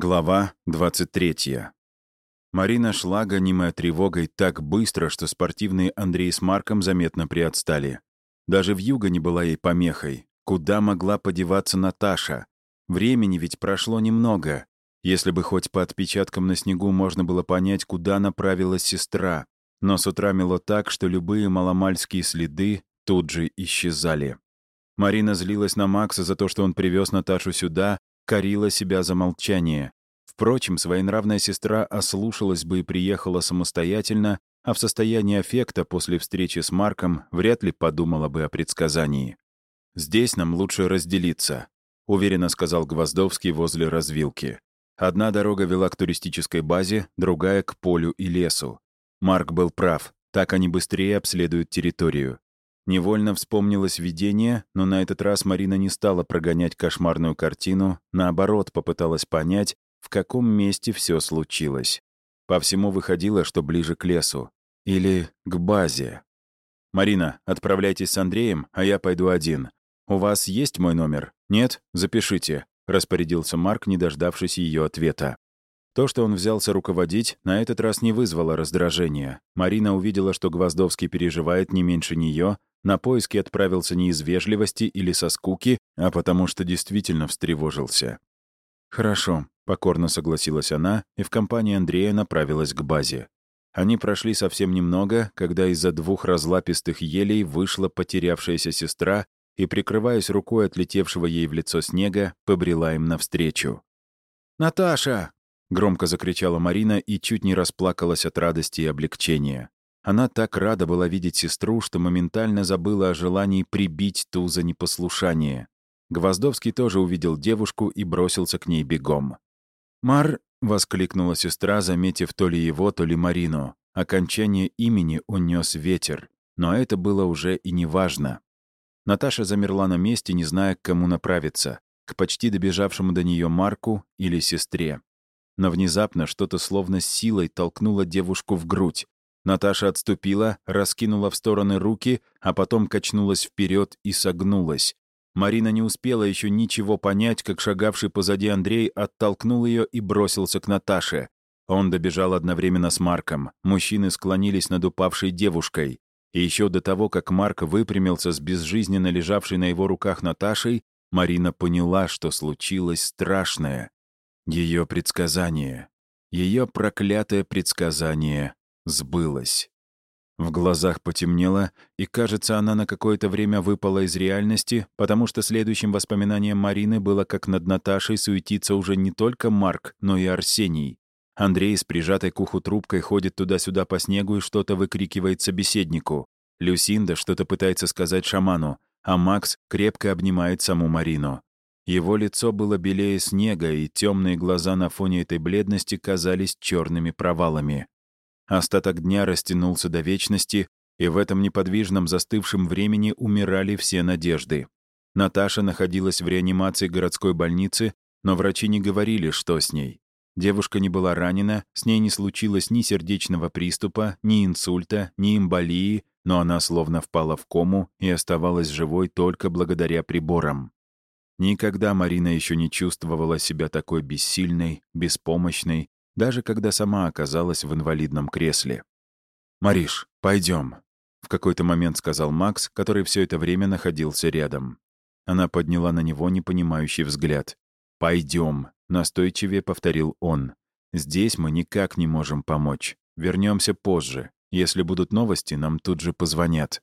Глава 23. Марина шла, гонимая тревогой, так быстро, что спортивные Андрей с Марком заметно приотстали. Даже вьюга не была ей помехой. Куда могла подеваться Наташа? Времени ведь прошло немного. Если бы хоть по отпечаткам на снегу можно было понять, куда направилась сестра. Но с утра мело так, что любые маломальские следы тут же исчезали. Марина злилась на Макса за то, что он привез Наташу сюда, корила себя за молчание. Впрочем, своенравная сестра ослушалась бы и приехала самостоятельно, а в состоянии аффекта после встречи с Марком вряд ли подумала бы о предсказании. «Здесь нам лучше разделиться», — уверенно сказал Гвоздовский возле развилки. Одна дорога вела к туристической базе, другая — к полю и лесу. Марк был прав, так они быстрее обследуют территорию. Невольно вспомнилось видение, но на этот раз Марина не стала прогонять кошмарную картину, наоборот, попыталась понять, в каком месте все случилось. По всему выходило, что ближе к лесу. Или к базе. «Марина, отправляйтесь с Андреем, а я пойду один. У вас есть мой номер? Нет? Запишите», — распорядился Марк, не дождавшись ее ответа. То, что он взялся руководить, на этот раз не вызвало раздражения. Марина увидела, что Гвоздовский переживает не меньше нее, на поиски отправился не из вежливости или со скуки, а потому что действительно встревожился. «Хорошо», — покорно согласилась она и в компании Андрея направилась к базе. Они прошли совсем немного, когда из-за двух разлапистых елей вышла потерявшаяся сестра и, прикрываясь рукой отлетевшего ей в лицо снега, побрела им навстречу. «Наташа!» — громко закричала Марина и чуть не расплакалась от радости и облегчения. Она так рада была видеть сестру, что моментально забыла о желании прибить ту за непослушание. Гвоздовский тоже увидел девушку и бросился к ней бегом. «Мар...» — воскликнула сестра, заметив то ли его, то ли Марину. Окончание имени унес ветер, но это было уже и не важно. Наташа замерла на месте, не зная, к кому направиться — к почти добежавшему до нее Марку или сестре. Но внезапно что-то словно силой толкнуло девушку в грудь. Наташа отступила, раскинула в стороны руки, а потом качнулась вперед и согнулась. Марина не успела еще ничего понять, как шагавший позади Андрей оттолкнул ее и бросился к Наташе. Он добежал одновременно с Марком. Мужчины склонились над упавшей девушкой. И еще до того, как Марк выпрямился с безжизненно лежавшей на его руках Наташей, Марина поняла, что случилось страшное. Ее предсказание. Ее проклятое предсказание сбылось. В глазах потемнело, и, кажется, она на какое-то время выпала из реальности, потому что следующим воспоминанием Марины было, как над Наташей суетится уже не только Марк, но и Арсений. Андрей с прижатой к уху трубкой ходит туда-сюда по снегу и что-то выкрикивает собеседнику. Люсинда что-то пытается сказать шаману, а Макс крепко обнимает саму Марину. Его лицо было белее снега, и темные глаза на фоне этой бледности казались черными провалами. Остаток дня растянулся до вечности, и в этом неподвижном застывшем времени умирали все надежды. Наташа находилась в реанимации городской больницы, но врачи не говорили, что с ней. Девушка не была ранена, с ней не случилось ни сердечного приступа, ни инсульта, ни эмболии, но она словно впала в кому и оставалась живой только благодаря приборам. Никогда Марина еще не чувствовала себя такой бессильной, беспомощной даже когда сама оказалась в инвалидном кресле. «Мариш, пойдем», — в какой-то момент сказал Макс, который все это время находился рядом. Она подняла на него непонимающий взгляд. «Пойдем», — настойчивее повторил он. «Здесь мы никак не можем помочь. Вернемся позже. Если будут новости, нам тут же позвонят».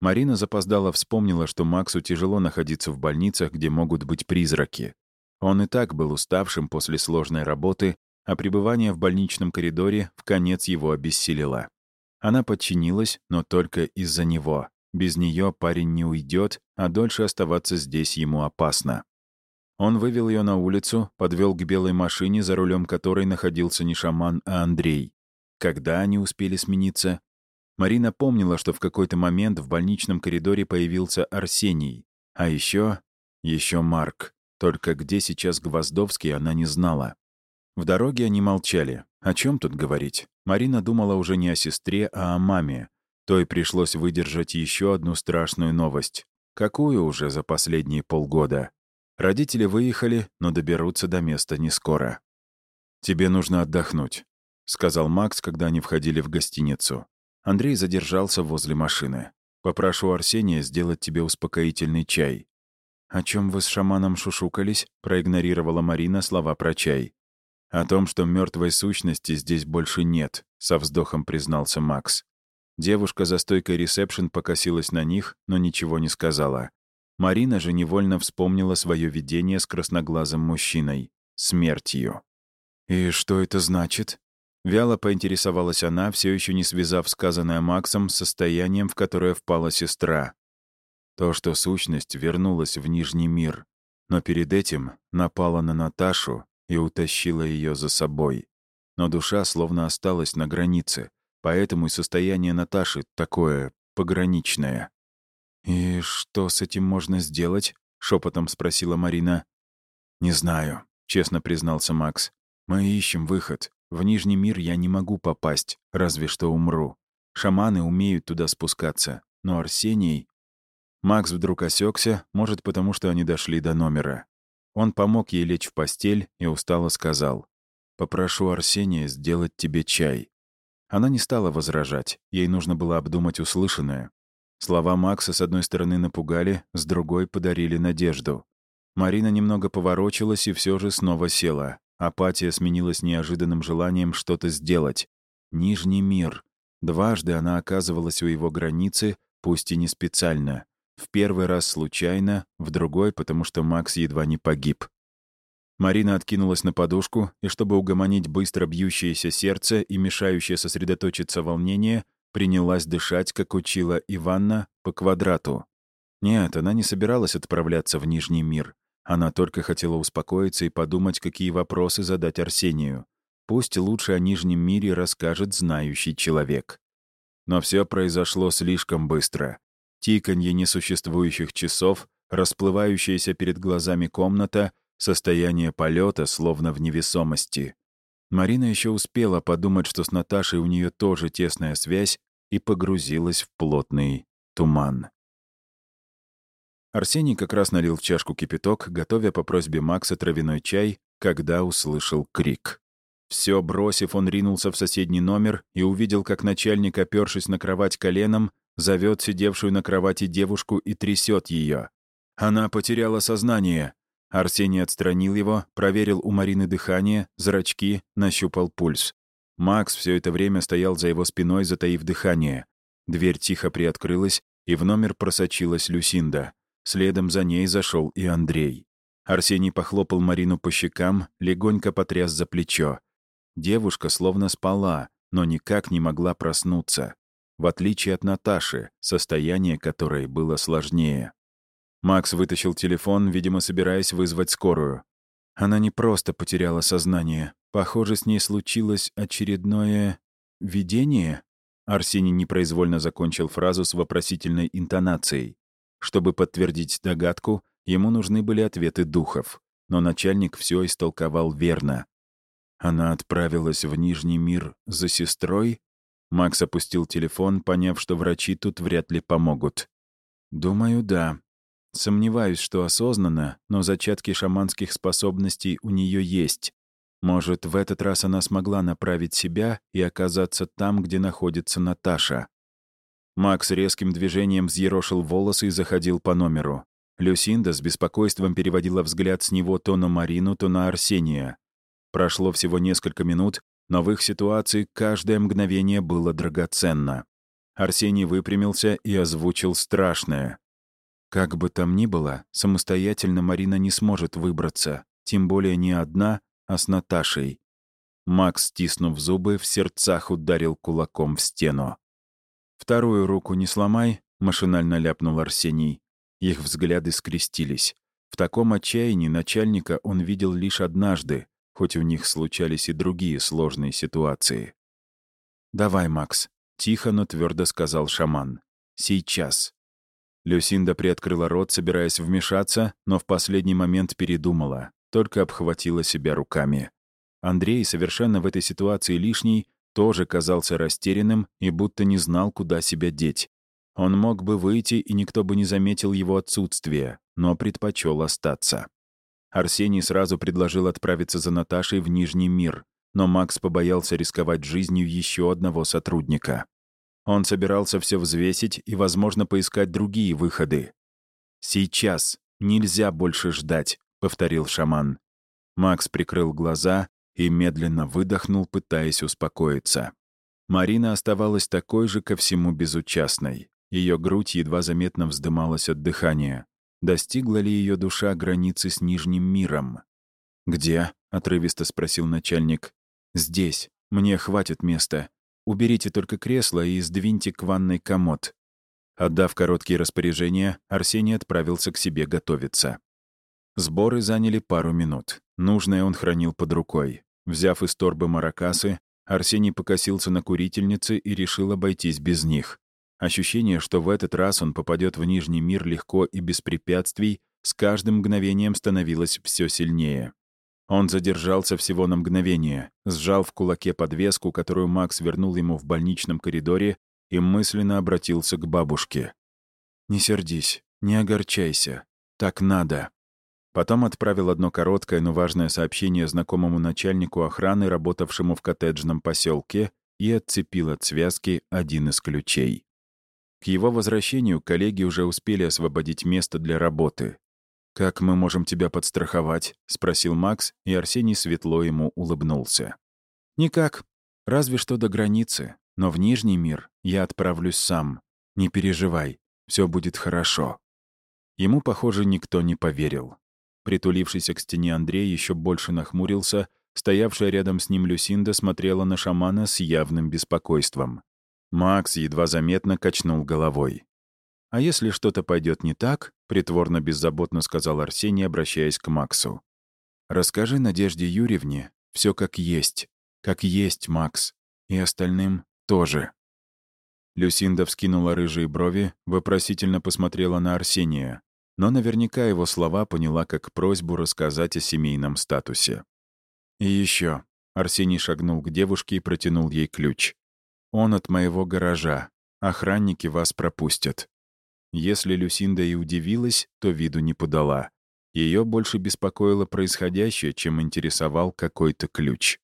Марина запоздала вспомнила, что Максу тяжело находиться в больницах, где могут быть призраки. Он и так был уставшим после сложной работы а пребывание в больничном коридоре в конец его обессилило. Она подчинилась, но только из-за него. Без нее парень не уйдет, а дольше оставаться здесь ему опасно. Он вывел ее на улицу, подвел к белой машине, за рулем которой находился не шаман, а Андрей. Когда они успели смениться? Марина помнила, что в какой-то момент в больничном коридоре появился Арсений. А еще... еще Марк. Только где сейчас Гвоздовский, она не знала. В дороге они молчали. О чем тут говорить? Марина думала уже не о сестре, а о маме. То и пришлось выдержать еще одну страшную новость. Какую уже за последние полгода? Родители выехали, но доберутся до места не скоро. «Тебе нужно отдохнуть», — сказал Макс, когда они входили в гостиницу. Андрей задержался возле машины. «Попрошу Арсения сделать тебе успокоительный чай». «О чем вы с шаманом шушукались?» — проигнорировала Марина слова про чай. «О том, что мертвой сущности здесь больше нет», — со вздохом признался Макс. Девушка за стойкой ресепшн покосилась на них, но ничего не сказала. Марина же невольно вспомнила свое видение с красноглазым мужчиной — смертью. «И что это значит?» Вяло поинтересовалась она, все еще не связав сказанное Максом с состоянием, в которое впала сестра. То, что сущность вернулась в Нижний мир, но перед этим напала на Наташу и утащила ее за собой. Но душа словно осталась на границе, поэтому и состояние Наташи такое пограничное. «И что с этим можно сделать?» — шепотом спросила Марина. «Не знаю», — честно признался Макс. «Мы ищем выход. В Нижний мир я не могу попасть, разве что умру. Шаманы умеют туда спускаться, но Арсений... Макс вдруг осекся, может, потому что они дошли до номера. Он помог ей лечь в постель и устало сказал. «Попрошу Арсения сделать тебе чай». Она не стала возражать, ей нужно было обдумать услышанное. Слова Макса с одной стороны напугали, с другой подарили надежду. Марина немного поворочилась и все же снова села. Апатия сменилась неожиданным желанием что-то сделать. Нижний мир. Дважды она оказывалась у его границы, пусть и не специально. В первый раз случайно, в другой, потому что Макс едва не погиб. Марина откинулась на подушку, и чтобы угомонить быстро бьющееся сердце и мешающее сосредоточиться волнение, принялась дышать, как учила Иванна, по квадрату. Нет, она не собиралась отправляться в Нижний мир. Она только хотела успокоиться и подумать, какие вопросы задать Арсению. Пусть лучше о Нижнем мире расскажет знающий человек. Но все произошло слишком быстро. Тиканье несуществующих часов, расплывающаяся перед глазами комната, состояние полета, словно в невесомости. Марина еще успела подумать, что с Наташей у нее тоже тесная связь, и погрузилась в плотный туман. Арсений как раз налил в чашку кипяток, готовя по просьбе Макса травяной чай, когда услышал крик. Все бросив, он ринулся в соседний номер и увидел, как начальник, опершись на кровать коленом, зовет сидевшую на кровати девушку и трясет ее. Она потеряла сознание. Арсений отстранил его, проверил у Марины дыхание, зрачки, нащупал пульс. Макс все это время стоял за его спиной, затаив дыхание. Дверь тихо приоткрылась, и в номер просочилась Люсинда. Следом за ней зашел и Андрей. Арсений похлопал Марину по щекам, легонько потряс за плечо. Девушка словно спала, но никак не могла проснуться. В отличие от Наташи, состояние которой было сложнее. Макс вытащил телефон, видимо, собираясь вызвать скорую. Она не просто потеряла сознание. Похоже, с ней случилось очередное... видение? Арсений непроизвольно закончил фразу с вопросительной интонацией. Чтобы подтвердить догадку, ему нужны были ответы духов. Но начальник все истолковал верно. Она отправилась в Нижний мир за сестрой? Макс опустил телефон, поняв, что врачи тут вряд ли помогут. «Думаю, да. Сомневаюсь, что осознанно, но зачатки шаманских способностей у нее есть. Может, в этот раз она смогла направить себя и оказаться там, где находится Наташа. Макс резким движением взъерошил волосы и заходил по номеру. Люсинда с беспокойством переводила взгляд с него то на Марину, то на Арсения. Прошло всего несколько минут, но в их ситуации каждое мгновение было драгоценно. Арсений выпрямился и озвучил страшное. Как бы там ни было, самостоятельно Марина не сможет выбраться, тем более не одна, а с Наташей. Макс, стиснув зубы, в сердцах ударил кулаком в стену. «Вторую руку не сломай», — машинально ляпнул Арсений. Их взгляды скрестились. В таком отчаянии начальника он видел лишь однажды, хоть у них случались и другие сложные ситуации. «Давай, Макс», — тихо, но твердо сказал шаман. «Сейчас». Люсинда приоткрыла рот, собираясь вмешаться, но в последний момент передумала, только обхватила себя руками. Андрей, совершенно в этой ситуации лишний, тоже казался растерянным и будто не знал, куда себя деть. Он мог бы выйти, и никто бы не заметил его отсутствие, но предпочел остаться. Арсений сразу предложил отправиться за Наташей в Нижний мир. но Макс побоялся рисковать жизнью еще одного сотрудника. Он собирался все взвесить и, возможно, поискать другие выходы. «Сейчас. Нельзя больше ждать», — повторил шаман. Макс прикрыл глаза и медленно выдохнул, пытаясь успокоиться. Марина оставалась такой же ко всему безучастной. Ее грудь едва заметно вздымалась от дыхания. Достигла ли ее душа границы с Нижним миром? «Где?» — отрывисто спросил начальник. «Здесь. Мне хватит места. Уберите только кресло и сдвиньте к ванной комод». Отдав короткие распоряжения, Арсений отправился к себе готовиться. Сборы заняли пару минут. Нужное он хранил под рукой. Взяв из торбы маракасы, Арсений покосился на курительницы и решил обойтись без них. Ощущение, что в этот раз он попадет в Нижний мир легко и без препятствий, с каждым мгновением становилось все сильнее. Он задержался всего на мгновение, сжал в кулаке подвеску, которую Макс вернул ему в больничном коридоре, и мысленно обратился к бабушке. «Не сердись, не огорчайся. Так надо». Потом отправил одно короткое, но важное сообщение знакомому начальнику охраны, работавшему в коттеджном поселке, и отцепил от связки один из ключей. К его возвращению коллеги уже успели освободить место для работы. «Как мы можем тебя подстраховать?» — спросил Макс, и Арсений светло ему улыбнулся. «Никак. Разве что до границы. Но в Нижний мир я отправлюсь сам. Не переживай, все будет хорошо». Ему, похоже, никто не поверил. Притулившийся к стене Андрей еще больше нахмурился, стоявшая рядом с ним Люсинда смотрела на шамана с явным беспокойством. Макс едва заметно качнул головой. «А если что-то пойдет не так?» — притворно беззаботно сказал Арсений, обращаясь к Максу. «Расскажи Надежде Юрьевне все как есть. Как есть, Макс. И остальным тоже». Люсинда вскинула рыжие брови, вопросительно посмотрела на Арсения, но наверняка его слова поняла как просьбу рассказать о семейном статусе. «И еще. Арсений шагнул к девушке и протянул ей ключ. Он от моего гаража. Охранники вас пропустят». Если Люсинда и удивилась, то виду не подала. Ее больше беспокоило происходящее, чем интересовал какой-то ключ.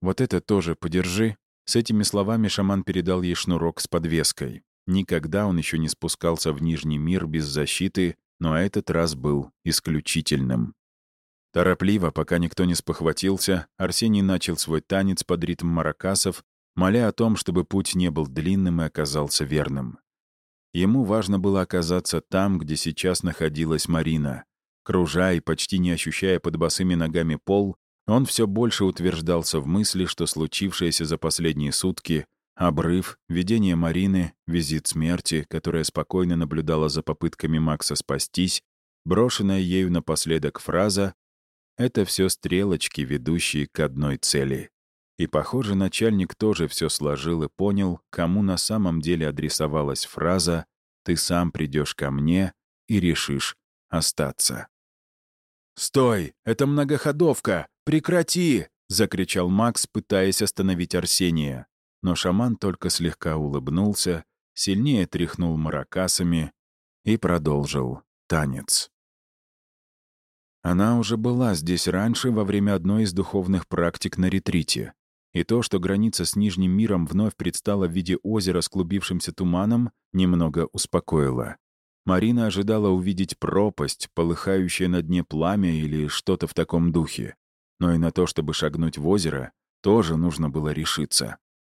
«Вот это тоже подержи». С этими словами шаман передал ей шнурок с подвеской. Никогда он еще не спускался в Нижний мир без защиты, но этот раз был исключительным. Торопливо, пока никто не спохватился, Арсений начал свой танец под ритм маракасов, моля о том, чтобы путь не был длинным и оказался верным. Ему важно было оказаться там, где сейчас находилась Марина. Кружа и почти не ощущая под босыми ногами пол, он все больше утверждался в мысли, что случившееся за последние сутки — обрыв, видение Марины, визит смерти, которая спокойно наблюдала за попытками Макса спастись, брошенная ею напоследок фраза — это все стрелочки, ведущие к одной цели. И, похоже, начальник тоже все сложил и понял, кому на самом деле адресовалась фраза «ты сам придешь ко мне и решишь остаться». «Стой! Это многоходовка! Прекрати!» — закричал Макс, пытаясь остановить Арсения. Но шаман только слегка улыбнулся, сильнее тряхнул маракасами и продолжил танец. Она уже была здесь раньше во время одной из духовных практик на ретрите. И то, что граница с Нижним миром вновь предстала в виде озера с клубившимся туманом, немного успокоило. Марина ожидала увидеть пропасть, полыхающее на дне пламя или что-то в таком духе. Но и на то, чтобы шагнуть в озеро, тоже нужно было решиться.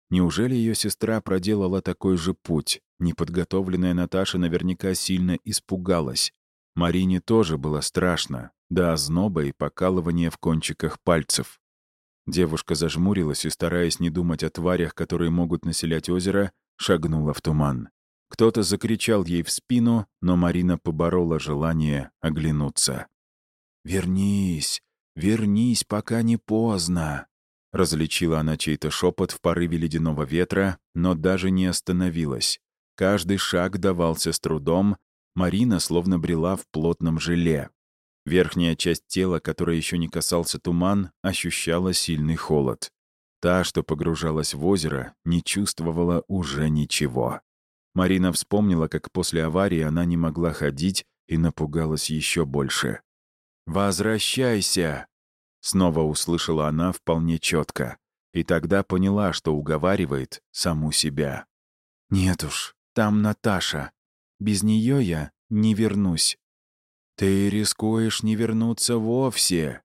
Неужели ее сестра проделала такой же путь? Неподготовленная Наташа наверняка сильно испугалась. Марине тоже было страшно, до озноба и покалывания в кончиках пальцев. Девушка зажмурилась и, стараясь не думать о тварях, которые могут населять озеро, шагнула в туман. Кто-то закричал ей в спину, но Марина поборола желание оглянуться. «Вернись! Вернись, пока не поздно!» Различила она чей-то шепот в порыве ледяного ветра, но даже не остановилась. Каждый шаг давался с трудом, Марина словно брела в плотном желе. Верхняя часть тела, которой еще не касался туман, ощущала сильный холод. Та, что погружалась в озеро, не чувствовала уже ничего. Марина вспомнила, как после аварии она не могла ходить и напугалась еще больше. «Возвращайся!» Снова услышала она вполне четко. И тогда поняла, что уговаривает саму себя. «Нет уж, там Наташа. Без нее я не вернусь». «Ты рискуешь не вернуться вовсе!»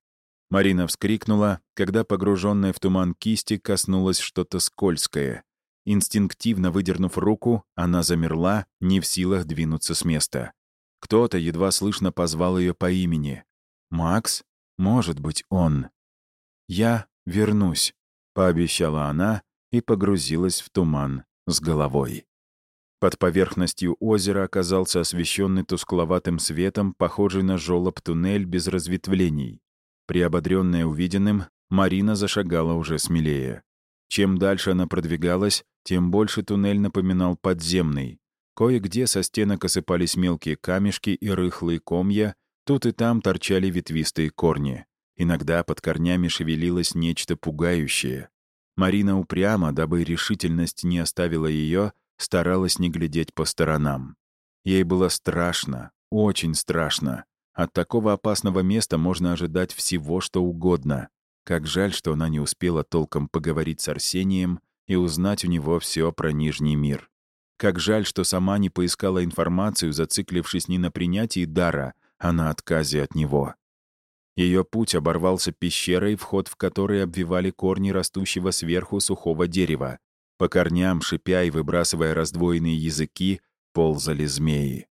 Марина вскрикнула, когда погруженная в туман кисти коснулось что-то скользкое. Инстинктивно выдернув руку, она замерла, не в силах двинуться с места. Кто-то едва слышно позвал ее по имени. «Макс? Может быть, он». «Я вернусь», — пообещала она и погрузилась в туман с головой. Под поверхностью озера оказался освещенный тускловатым светом, похожий на жёлоб туннель без разветвлений. Приободренная увиденным, Марина зашагала уже смелее. Чем дальше она продвигалась, тем больше туннель напоминал подземный. Кое-где со стенок осыпались мелкие камешки и рыхлые комья, тут и там торчали ветвистые корни. Иногда под корнями шевелилось нечто пугающее. Марина упрямо, дабы решительность не оставила ее, старалась не глядеть по сторонам. Ей было страшно, очень страшно. От такого опасного места можно ожидать всего, что угодно. Как жаль, что она не успела толком поговорить с Арсением и узнать у него все про Нижний мир. Как жаль, что сама не поискала информацию, зациклившись не на принятии дара, а на отказе от него. Ее путь оборвался пещерой, вход в которой обвивали корни растущего сверху сухого дерева. По корням, шипя и выбрасывая раздвоенные языки, ползали змеи.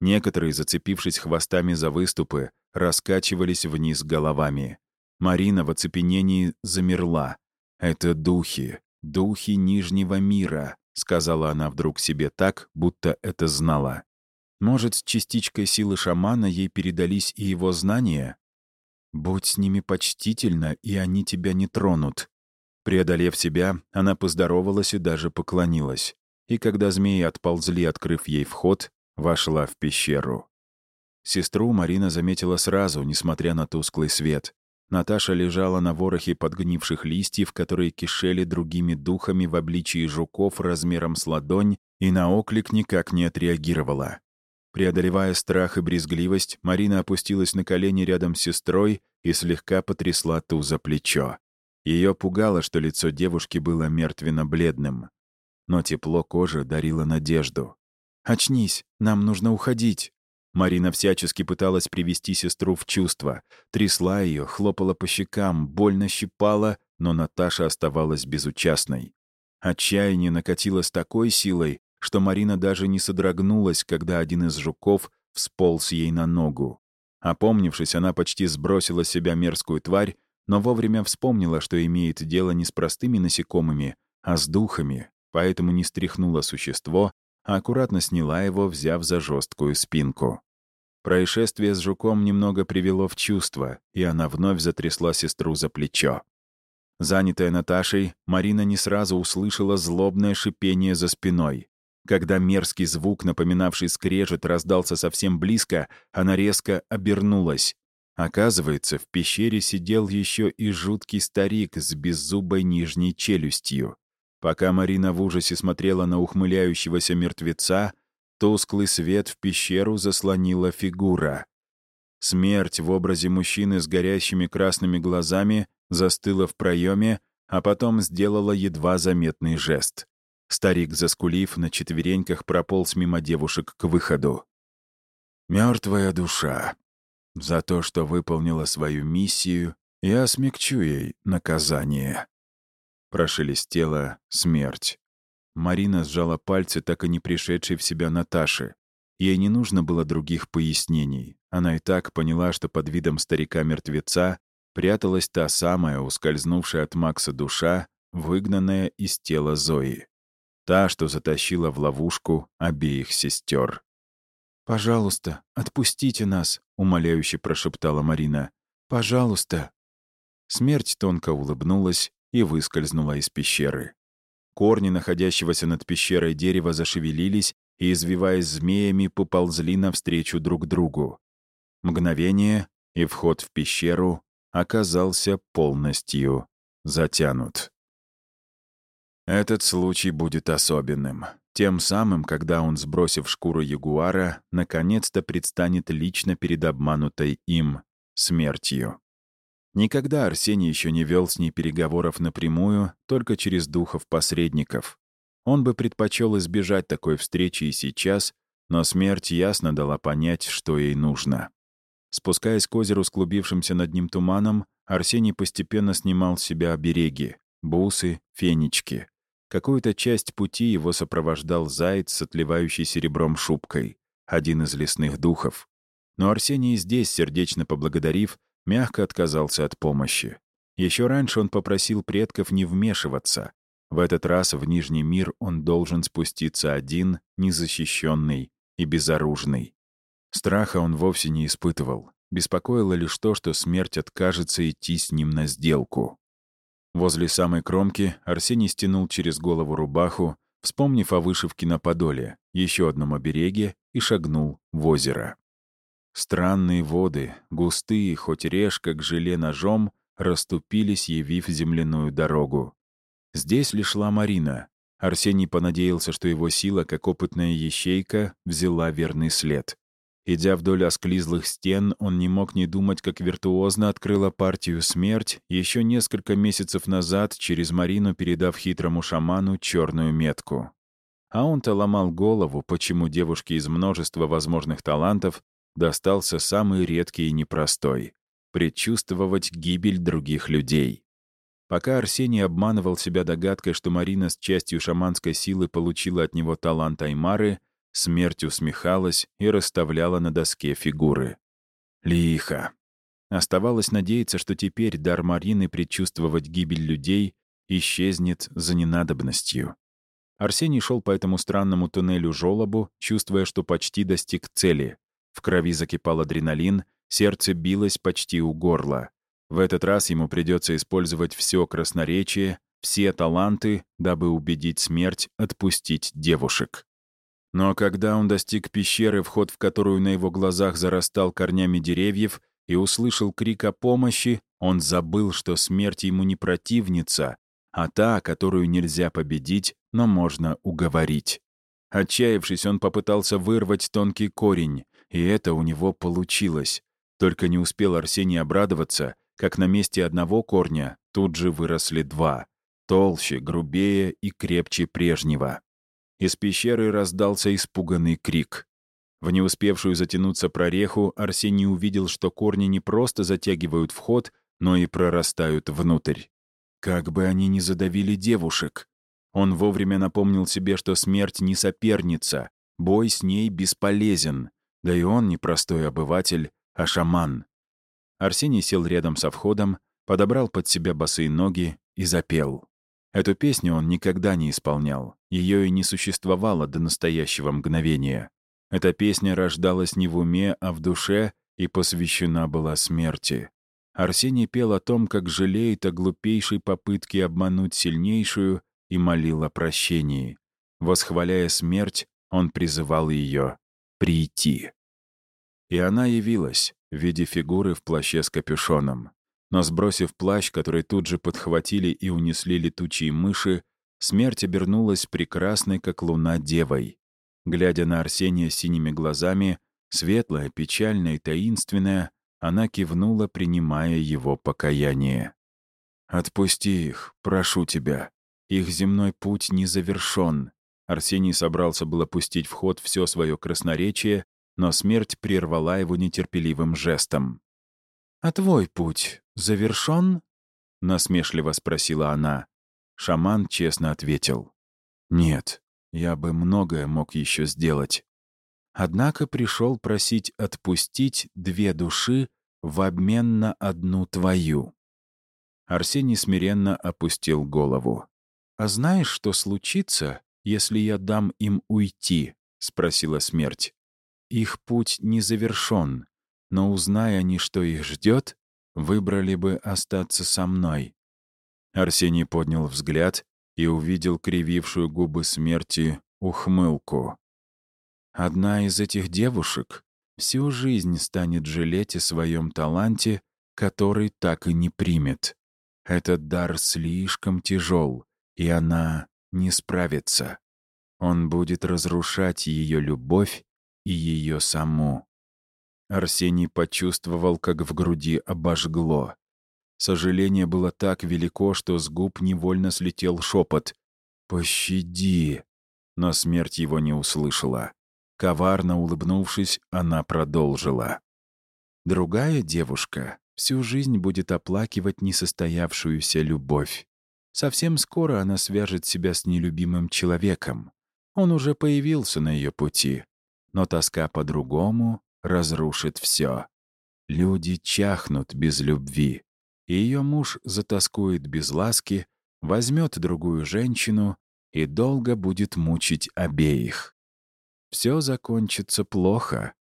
Некоторые, зацепившись хвостами за выступы, раскачивались вниз головами. Марина в оцепенении замерла. «Это духи, духи Нижнего мира», — сказала она вдруг себе так, будто это знала. «Может, с частичкой силы шамана ей передались и его знания? Будь с ними почтительна, и они тебя не тронут». Преодолев себя, она поздоровалась и даже поклонилась. И когда змеи отползли, открыв ей вход, вошла в пещеру. Сестру Марина заметила сразу, несмотря на тусклый свет. Наташа лежала на ворохе подгнивших листьев, которые кишели другими духами в обличии жуков размером с ладонь, и на оклик никак не отреагировала. Преодолевая страх и брезгливость, Марина опустилась на колени рядом с сестрой и слегка потрясла ту за плечо. Ее пугало, что лицо девушки было мертвенно-бледным. Но тепло кожи дарило надежду. «Очнись, нам нужно уходить», Марина всячески пыталась привести сестру в чувство. Трясла ее, хлопала по щекам, больно щипала, но Наташа оставалась безучастной. Отчаяние накатило с такой силой, что Марина даже не содрогнулась, когда один из жуков всполз ей на ногу. Опомнившись, она почти сбросила с себя мерзкую тварь, но вовремя вспомнила, что имеет дело не с простыми насекомыми, а с духами, поэтому не стряхнула существо, а аккуратно сняла его, взяв за жесткую спинку. Происшествие с жуком немного привело в чувство, и она вновь затрясла сестру за плечо. Занятая Наташей, Марина не сразу услышала злобное шипение за спиной. Когда мерзкий звук, напоминавший скрежет, раздался совсем близко, она резко обернулась. Оказывается, в пещере сидел еще и жуткий старик с беззубой нижней челюстью. Пока Марина в ужасе смотрела на ухмыляющегося мертвеца, тусклый свет в пещеру заслонила фигура. Смерть в образе мужчины с горящими красными глазами застыла в проеме, а потом сделала едва заметный жест. Старик, заскулив, на четвереньках прополз мимо девушек к выходу. Мертвая душа. За то, что выполнила свою миссию, я смягчу ей наказание. Прошелестела смерть. Марина сжала пальцы, так и не пришедшей в себя Наташи. Ей не нужно было других пояснений. Она и так поняла, что под видом старика-мертвеца пряталась та самая, ускользнувшая от Макса душа, выгнанная из тела Зои. Та, что затащила в ловушку обеих сестер. «Пожалуйста, отпустите нас», — умоляюще прошептала Марина. «Пожалуйста». Смерть тонко улыбнулась и выскользнула из пещеры. Корни находящегося над пещерой дерева зашевелились и, извиваясь змеями, поползли навстречу друг другу. Мгновение, и вход в пещеру оказался полностью затянут. Этот случай будет особенным. Тем самым, когда он, сбросив шкуру ягуара, наконец-то предстанет лично перед обманутой им смертью. Никогда Арсений еще не вел с ней переговоров напрямую, только через духов-посредников. Он бы предпочел избежать такой встречи и сейчас, но смерть ясно дала понять, что ей нужно. Спускаясь к озеру с клубившимся над ним туманом, Арсений постепенно снимал с себя обереги — бусы, фенечки. Какую-то часть пути его сопровождал заяц с отливающей серебром шубкой, один из лесных духов. Но Арсений здесь, сердечно поблагодарив, мягко отказался от помощи. Еще раньше он попросил предков не вмешиваться. В этот раз в Нижний мир он должен спуститься один, незащищенный и безоружный. Страха он вовсе не испытывал. Беспокоило лишь то, что смерть откажется идти с ним на сделку. Возле самой кромки Арсений стянул через голову рубаху, вспомнив о вышивке на подоле, еще одном обереге, и шагнул в озеро. Странные воды, густые, хоть режь, как желе ножом, расступились, явив земляную дорогу. Здесь ли шла Марина? Арсений понадеялся, что его сила, как опытная ящейка, взяла верный след. Идя вдоль осклизлых стен, он не мог не думать, как виртуозно открыла партию смерть еще несколько месяцев назад, через Марину передав хитрому шаману черную метку. А он-то ломал голову, почему девушке из множества возможных талантов достался самый редкий и непростой — предчувствовать гибель других людей. Пока Арсений обманывал себя догадкой, что Марина с частью шаманской силы получила от него талант Аймары, смерть усмехалась и расставляла на доске фигуры. Лихо. Оставалось надеяться, что теперь дар Марины предчувствовать гибель людей исчезнет за ненадобностью. Арсений шел по этому странному туннелю жолобу, чувствуя, что почти достиг цели. В крови закипал адреналин, сердце билось почти у горла. В этот раз ему придется использовать все красноречие, все таланты, дабы убедить смерть отпустить девушек. Но когда он достиг пещеры, вход в которую на его глазах зарастал корнями деревьев, и услышал крик о помощи, он забыл, что смерть ему не противница, а та, которую нельзя победить, но можно уговорить. Отчаявшись, он попытался вырвать тонкий корень, и это у него получилось. Только не успел Арсений обрадоваться, как на месте одного корня тут же выросли два. Толще, грубее и крепче прежнего. Из пещеры раздался испуганный крик. В не успевшую затянуться прореху Арсений увидел, что корни не просто затягивают вход, но и прорастают внутрь. Как бы они ни задавили девушек. Он вовремя напомнил себе, что смерть не соперница, бой с ней бесполезен. Да и он не простой обыватель, а шаман. Арсений сел рядом со входом, подобрал под себя босые ноги и запел. Эту песню он никогда не исполнял. Ее и не существовало до настоящего мгновения. Эта песня рождалась не в уме, а в душе и посвящена была смерти. Арсений пел о том, как жалеет о глупейшей попытке обмануть сильнейшую и молил о прощении. Восхваляя смерть, он призывал ее прийти. И она явилась в виде фигуры в плаще с капюшоном. Но сбросив плащ, который тут же подхватили и унесли летучие мыши, смерть обернулась прекрасной, как луна, девой. Глядя на Арсения синими глазами, светлая, печальная и таинственная, она кивнула, принимая его покаяние. «Отпусти их, прошу тебя. Их земной путь не завершен. Арсений собрался было пустить в ход все свое красноречие, но смерть прервала его нетерпеливым жестом. «А твой путь завершен?» — насмешливо спросила она. Шаман честно ответил. «Нет, я бы многое мог еще сделать». Однако пришел просить отпустить две души в обмен на одну твою. Арсений смиренно опустил голову. «А знаешь, что случится, если я дам им уйти?» — спросила смерть. «Их путь не завершен, но, узная они, что их ждет, выбрали бы остаться со мной». Арсений поднял взгляд и увидел кривившую губы смерти ухмылку. «Одна из этих девушек всю жизнь станет жалеть о своем таланте, который так и не примет. Этот дар слишком тяжел, и она не справится. Он будет разрушать ее любовь и ее саму. Арсений почувствовал, как в груди обожгло. Сожаление было так велико, что с губ невольно слетел шепот. «Пощади!» Но смерть его не услышала. Коварно улыбнувшись, она продолжила. «Другая девушка всю жизнь будет оплакивать несостоявшуюся любовь. Совсем скоро она свяжет себя с нелюбимым человеком. Он уже появился на ее пути. Но тоска по-другому разрушит все. Люди чахнут без любви. И ее муж затаскует без ласки, возьмет другую женщину и долго будет мучить обеих. Все закончится плохо.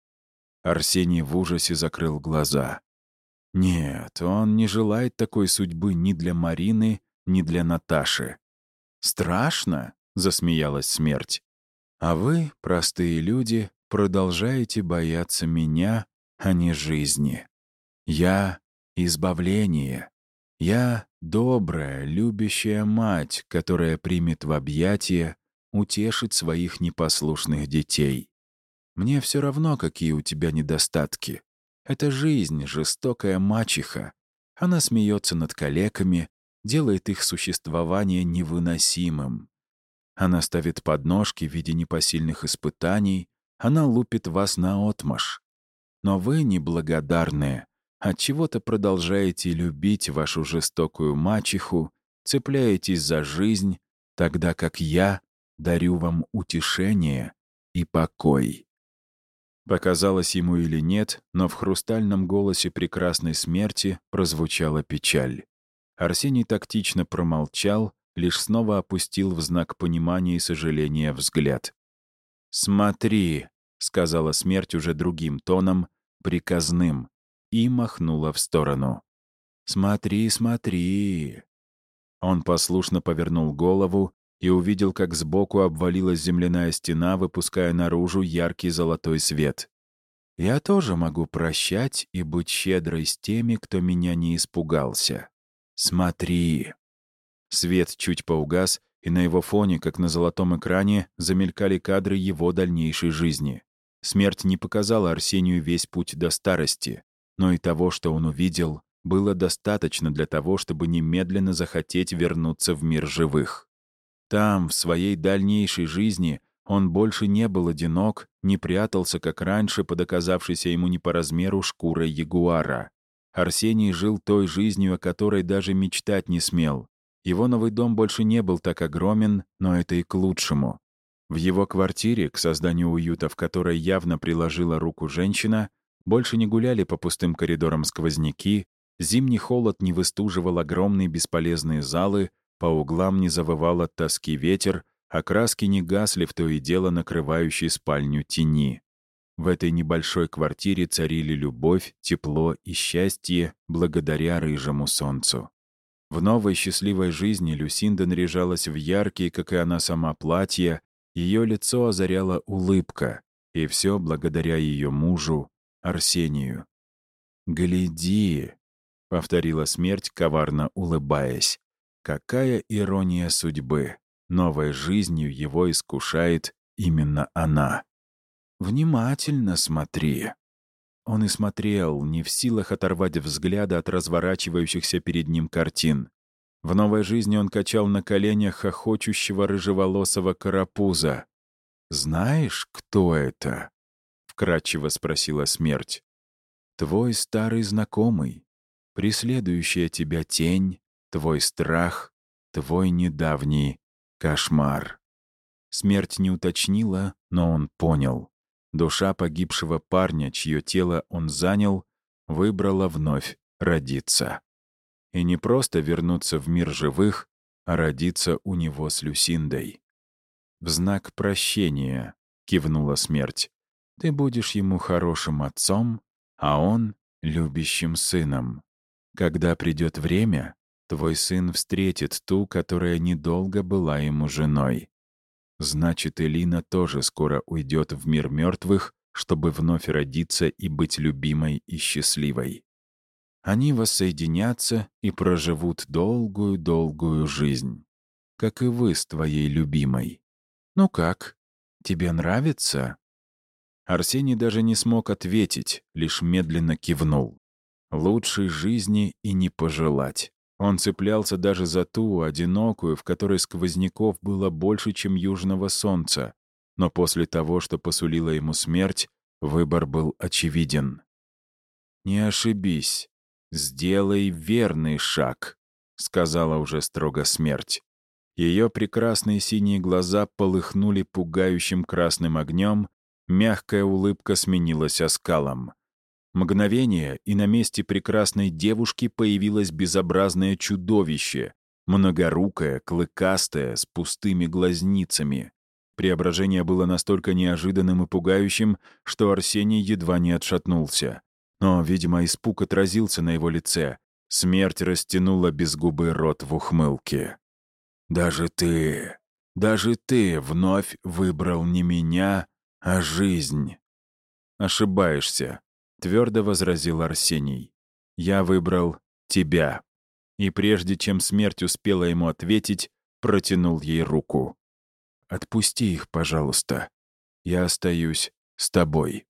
Арсений в ужасе закрыл глаза. Нет, он не желает такой судьбы ни для Марины, ни для Наташи. «Страшно?» — засмеялась смерть. «А вы, простые люди, продолжаете бояться меня, а не жизни. Я — избавление. Я — добрая, любящая мать, которая примет в объятия, утешит своих непослушных детей. Мне все равно, какие у тебя недостатки. Это жизнь, жестокая мачеха. Она смеется над калеками, делает их существование невыносимым. Она ставит подножки в виде непосильных испытаний, она лупит вас на отмаш. Но вы, неблагодарные, отчего-то продолжаете любить вашу жестокую мачеху, цепляетесь за жизнь, тогда как я дарю вам утешение и покой. Показалось ему или нет, но в хрустальном голосе прекрасной смерти прозвучала печаль. Арсений тактично промолчал, лишь снова опустил в знак понимания и сожаления взгляд. «Смотри», — сказала смерть уже другим тоном, приказным, и махнула в сторону. «Смотри, смотри». Он послушно повернул голову, и увидел, как сбоку обвалилась земляная стена, выпуская наружу яркий золотой свет. «Я тоже могу прощать и быть щедрой с теми, кто меня не испугался. Смотри!» Свет чуть поугас, и на его фоне, как на золотом экране, замелькали кадры его дальнейшей жизни. Смерть не показала Арсению весь путь до старости, но и того, что он увидел, было достаточно для того, чтобы немедленно захотеть вернуться в мир живых. Там, в своей дальнейшей жизни, он больше не был одинок, не прятался, как раньше, под оказавшейся ему не по размеру шкурой ягуара. Арсений жил той жизнью, о которой даже мечтать не смел. Его новый дом больше не был так огромен, но это и к лучшему. В его квартире, к созданию уюта, в которой явно приложила руку женщина, больше не гуляли по пустым коридорам сквозняки, зимний холод не выстуживал огромные бесполезные залы, по углам не завывал от тоски ветер, а краски не гасли в то и дело накрывающей спальню тени. В этой небольшой квартире царили любовь, тепло и счастье благодаря рыжему солнцу. В новой счастливой жизни Люсинда наряжалась в яркие, как и она сама, платья, ее лицо озаряла улыбка, и все благодаря ее мужу, Арсению. «Гляди!» — повторила смерть, коварно улыбаясь. Какая ирония судьбы! Новой жизнью его искушает именно она. «Внимательно смотри». Он и смотрел, не в силах оторвать взгляда от разворачивающихся перед ним картин. В новой жизни он качал на коленях хохочущего рыжеволосого карапуза. «Знаешь, кто это?» — вкратчиво спросила смерть. «Твой старый знакомый, преследующая тебя тень, Твой страх, твой недавний кошмар. Смерть не уточнила, но он понял. Душа погибшего парня, чье тело он занял, выбрала вновь родиться. И не просто вернуться в мир живых, а родиться у него с Люсиндой. «В знак прощения», — кивнула смерть, — «ты будешь ему хорошим отцом, а он — любящим сыном. Когда придет время, Твой сын встретит ту, которая недолго была ему женой. Значит, Элина тоже скоро уйдет в мир мертвых, чтобы вновь родиться и быть любимой и счастливой. Они воссоединятся и проживут долгую-долгую жизнь, как и вы с твоей любимой. Ну как, тебе нравится?» Арсений даже не смог ответить, лишь медленно кивнул. Лучшей жизни и не пожелать. Он цеплялся даже за ту, одинокую, в которой сквозняков было больше, чем южного солнца. Но после того, что посулила ему смерть, выбор был очевиден. «Не ошибись. Сделай верный шаг», — сказала уже строго смерть. Ее прекрасные синие глаза полыхнули пугающим красным огнем, мягкая улыбка сменилась оскалом. Мгновение, и на месте прекрасной девушки появилось безобразное чудовище, многорукое, клыкастое, с пустыми глазницами. Преображение было настолько неожиданным и пугающим, что Арсений едва не отшатнулся. Но, видимо, испуг отразился на его лице. Смерть растянула без губы рот в ухмылке. «Даже ты, даже ты вновь выбрал не меня, а жизнь». «Ошибаешься», — твердо возразил Арсений. «Я выбрал тебя». И прежде чем смерть успела ему ответить, протянул ей руку. «Отпусти их, пожалуйста. Я остаюсь с тобой».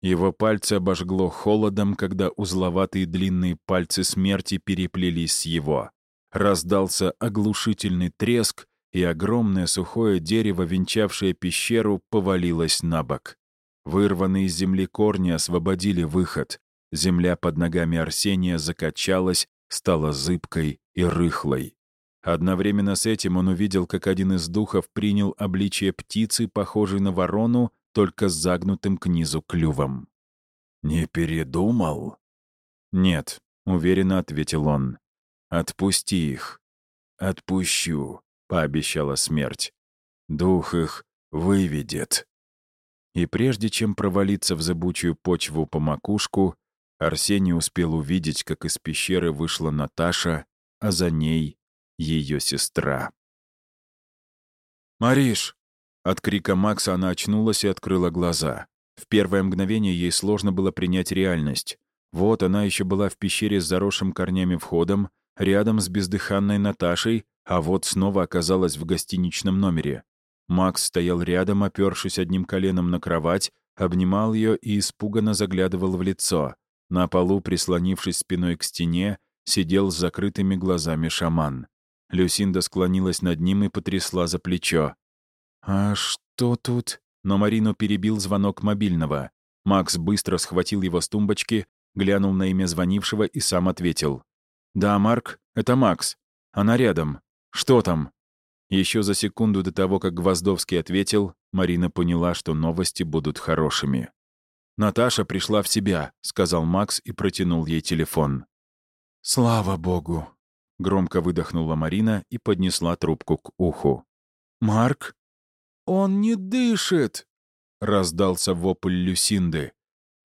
Его пальцы обожгло холодом, когда узловатые длинные пальцы смерти переплелись с его. Раздался оглушительный треск, и огромное сухое дерево, венчавшее пещеру, повалилось на бок. Вырванные из земли корни освободили выход. Земля под ногами Арсения закачалась, стала зыбкой и рыхлой. Одновременно с этим он увидел, как один из духов принял обличие птицы, похожей на ворону, только с загнутым к низу клювом. «Не передумал?» «Нет», — уверенно ответил он. «Отпусти их». «Отпущу», — пообещала смерть. «Дух их выведет». И прежде чем провалиться в зыбучую почву по макушку, Арсений успел увидеть, как из пещеры вышла Наташа, а за ней ее сестра. «Мариш!» От крика Макса она очнулась и открыла глаза. В первое мгновение ей сложно было принять реальность. Вот она еще была в пещере с заросшим корнями входом, рядом с бездыханной Наташей, а вот снова оказалась в гостиничном номере. Макс стоял рядом, опершись одним коленом на кровать, обнимал ее и испуганно заглядывал в лицо. На полу, прислонившись спиной к стене, сидел с закрытыми глазами шаман. Люсинда склонилась над ним и потрясла за плечо. «А что тут?» Но Марину перебил звонок мобильного. Макс быстро схватил его с тумбочки, глянул на имя звонившего и сам ответил. «Да, Марк, это Макс. Она рядом. Что там?» Еще за секунду до того, как Гвоздовский ответил, Марина поняла, что новости будут хорошими. «Наташа пришла в себя», — сказал Макс и протянул ей телефон. «Слава богу!» — громко выдохнула Марина и поднесла трубку к уху. «Марк?» «Он не дышит!» — раздался вопль Люсинды.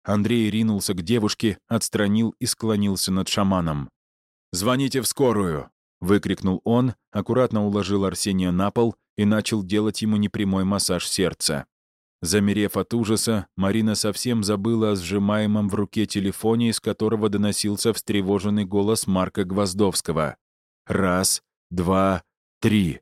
Андрей ринулся к девушке, отстранил и склонился над шаманом. «Звоните в скорую!» — выкрикнул он, аккуратно уложил Арсения на пол и начал делать ему непрямой массаж сердца. Замерев от ужаса, Марина совсем забыла о сжимаемом в руке телефоне, из которого доносился встревоженный голос Марка Гвоздовского. «Раз, два, три».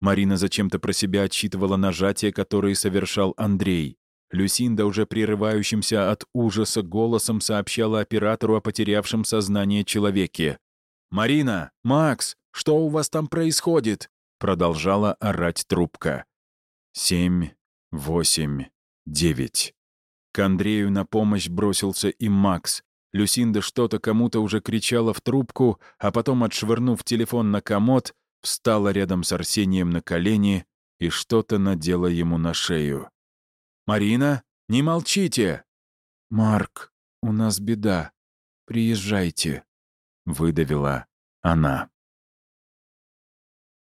Марина зачем-то про себя отсчитывала нажатия, которые совершал Андрей. Люсинда, уже прерывающимся от ужаса голосом, сообщала оператору о потерявшем сознание человеке. «Марина! Макс! Что у вас там происходит?» Продолжала орать трубка. Семь, восемь, девять. К Андрею на помощь бросился и Макс. Люсинда что-то кому-то уже кричала в трубку, а потом, отшвырнув телефон на комод, встала рядом с Арсением на колени и что-то надела ему на шею. «Марина, не молчите!» «Марк, у нас беда. Приезжайте», — выдавила она.